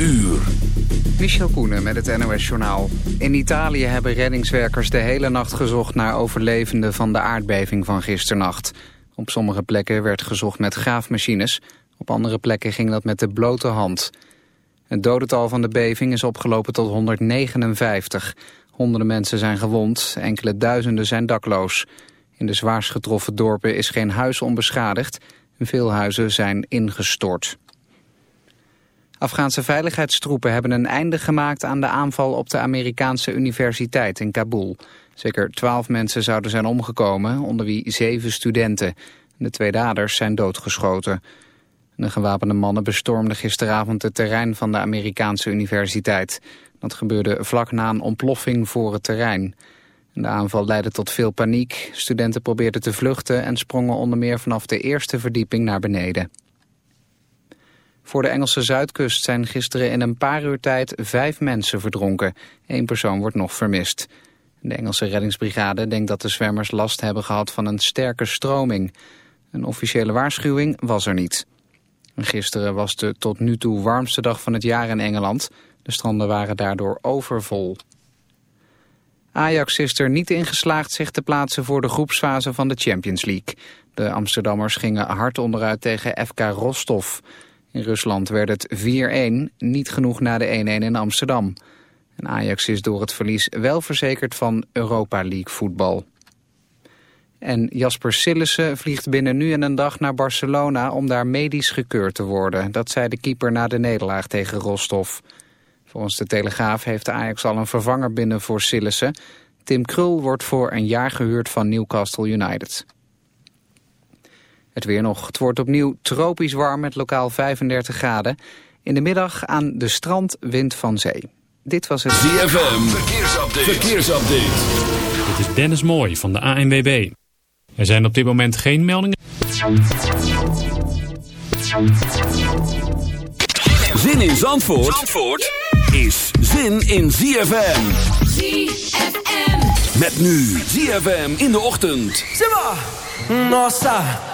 uur. Michel Koenen met het NOS-journaal. In Italië hebben reddingswerkers de hele nacht gezocht naar overlevenden van de aardbeving van gisternacht. Op sommige plekken werd gezocht met graafmachines. Op andere plekken ging dat met de blote hand. Het dodental van de beving is opgelopen tot 159. Honderden mensen zijn gewond, enkele duizenden zijn dakloos. In de zwaarst getroffen dorpen is geen huis onbeschadigd... veel huizen zijn ingestort. Afghaanse veiligheidstroepen hebben een einde gemaakt aan de aanval op de Amerikaanse universiteit in Kabul. Zeker twaalf mensen zouden zijn omgekomen, onder wie zeven studenten. De twee daders zijn doodgeschoten. De gewapende mannen bestormden gisteravond het terrein van de Amerikaanse universiteit. Dat gebeurde vlak na een ontploffing voor het terrein. De aanval leidde tot veel paniek. Studenten probeerden te vluchten en sprongen onder meer vanaf de eerste verdieping naar beneden. Voor de Engelse zuidkust zijn gisteren in een paar uur tijd vijf mensen verdronken. Eén persoon wordt nog vermist. De Engelse reddingsbrigade denkt dat de zwemmers last hebben gehad van een sterke stroming. Een officiële waarschuwing was er niet. Gisteren was de tot nu toe warmste dag van het jaar in Engeland. De stranden waren daardoor overvol. Ajax is er niet in geslaagd zich te plaatsen voor de groepsfase van de Champions League. De Amsterdammers gingen hard onderuit tegen FK Rostov. In Rusland werd het 4-1, niet genoeg na de 1-1 in Amsterdam. En Ajax is door het verlies wel verzekerd van Europa League voetbal. En Jasper Sillissen vliegt binnen nu en een dag naar Barcelona om daar medisch gekeurd te worden. Dat zei de keeper na de nederlaag tegen Rostov. Volgens de Telegraaf heeft Ajax al een vervanger binnen voor Sillissen. Tim Krul wordt voor een jaar gehuurd van Newcastle United. Het weer nog. Het wordt opnieuw tropisch warm met lokaal 35 graden. In de middag aan de strand wind van zee. Dit was het ZFM. Verkeersupdate. Verkeersupdate. Dit is Dennis Mooij van de ANWB. Er zijn op dit moment geen meldingen. Zin in Zandvoort, Zandvoort is zin in ZFM. ZFM. Met nu ZFM in de ochtend. Simba! Nossa,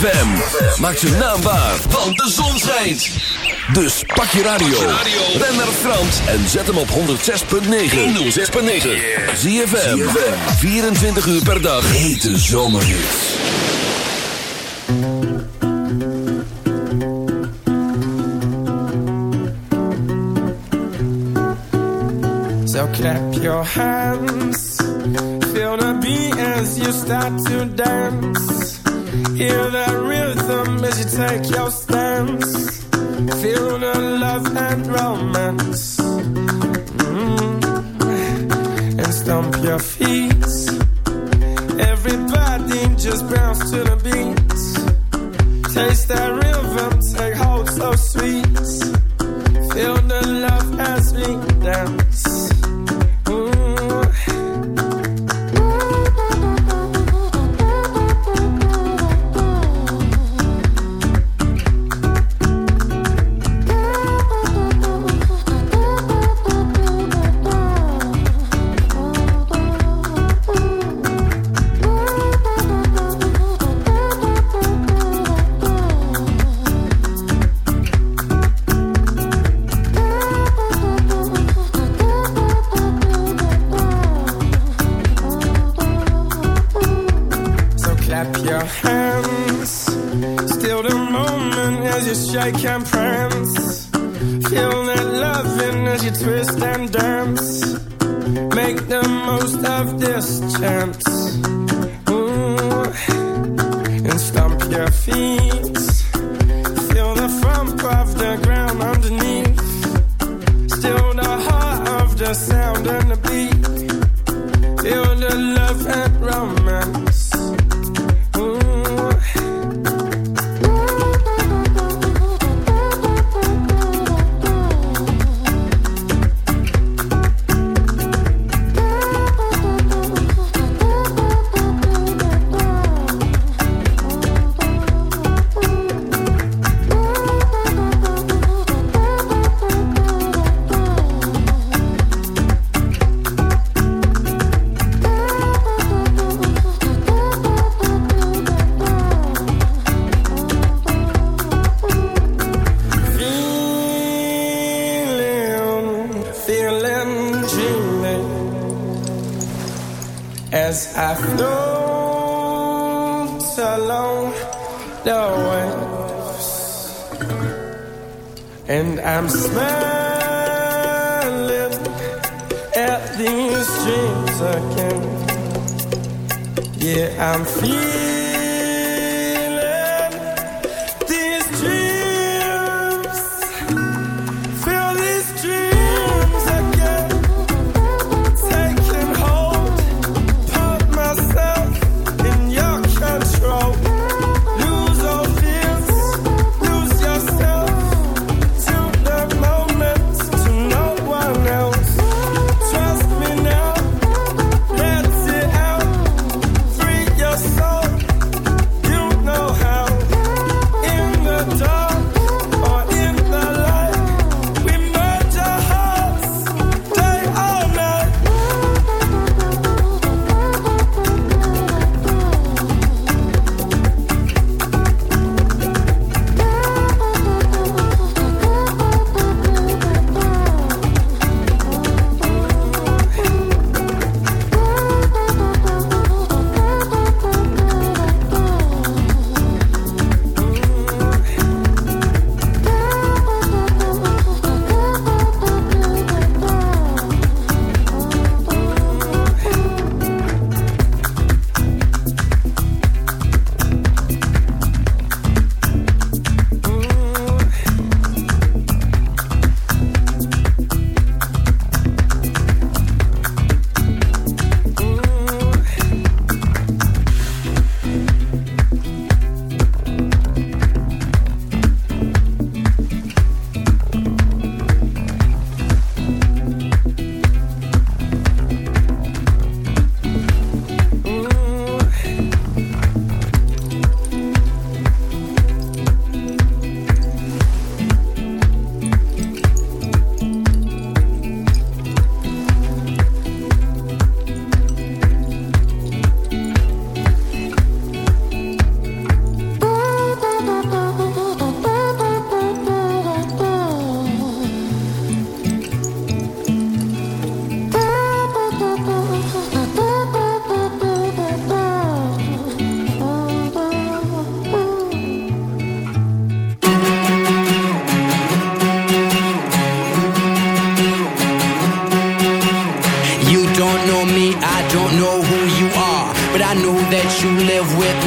ZFM. Maak zijn naam waar, want de zon schijnt. Dus pak je radio. Ben naar Frans en zet hem op 106.9. 106.9. ZFM. 24 uur per dag. Hete zomerhits. So clap your hands. Feel the beat as you start to dance. Hear that rhythm as you take your stance. Feel the love and romance. Mm. And stomp your feet. Everybody just bounce to the beat. Taste that rhythm, take hold so sweet. and stamp your feet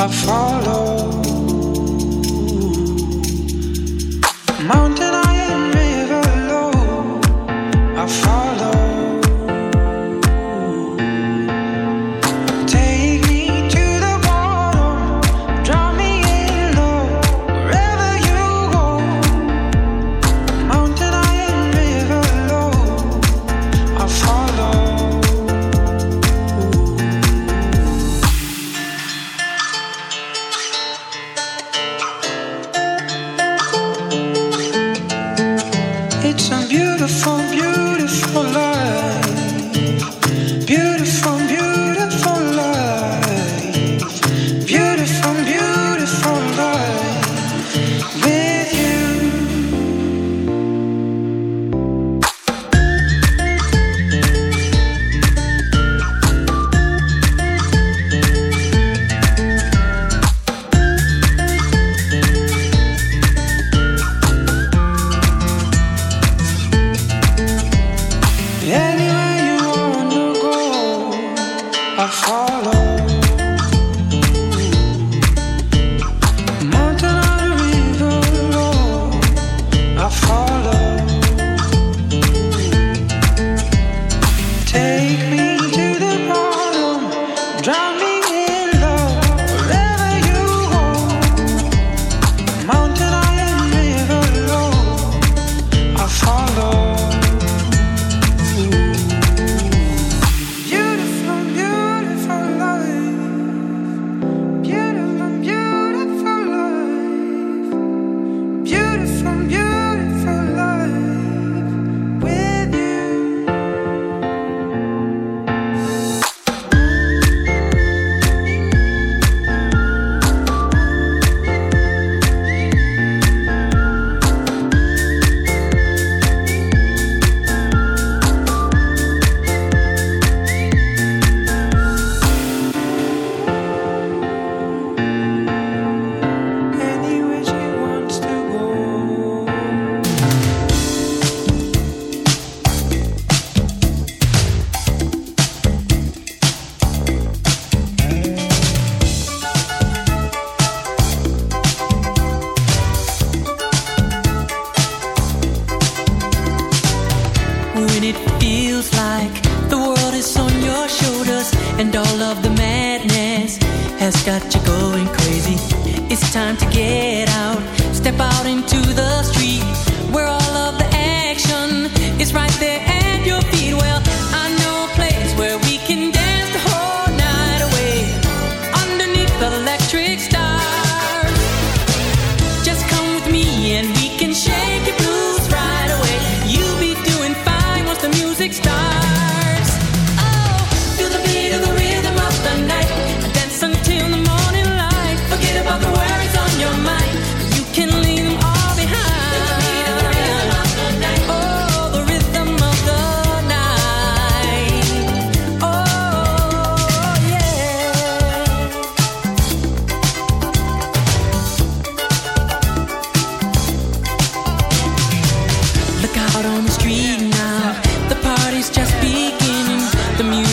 I follow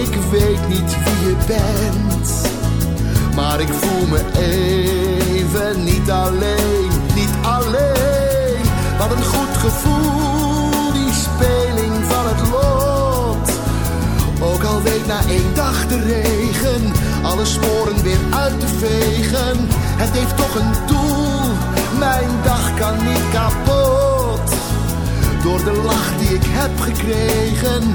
Ik weet niet wie je bent. Maar ik voel me even niet alleen, niet alleen. Wat een goed gevoel, die speling van het lot. Ook al weet na één dag de regen, alle sporen weer uit te vegen. Het heeft toch een doel, mijn dag kan niet kapot. Door de lach die ik heb gekregen,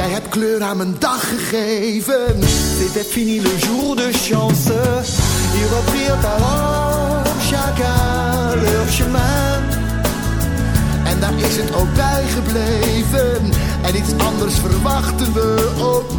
Jij hebt kleur aan mijn dag gegeven. C'était fini le jour de chance. Ils reprirent alors chacun leur chemin. En daar is het ook bij gebleven. En iets anders verwachten we ook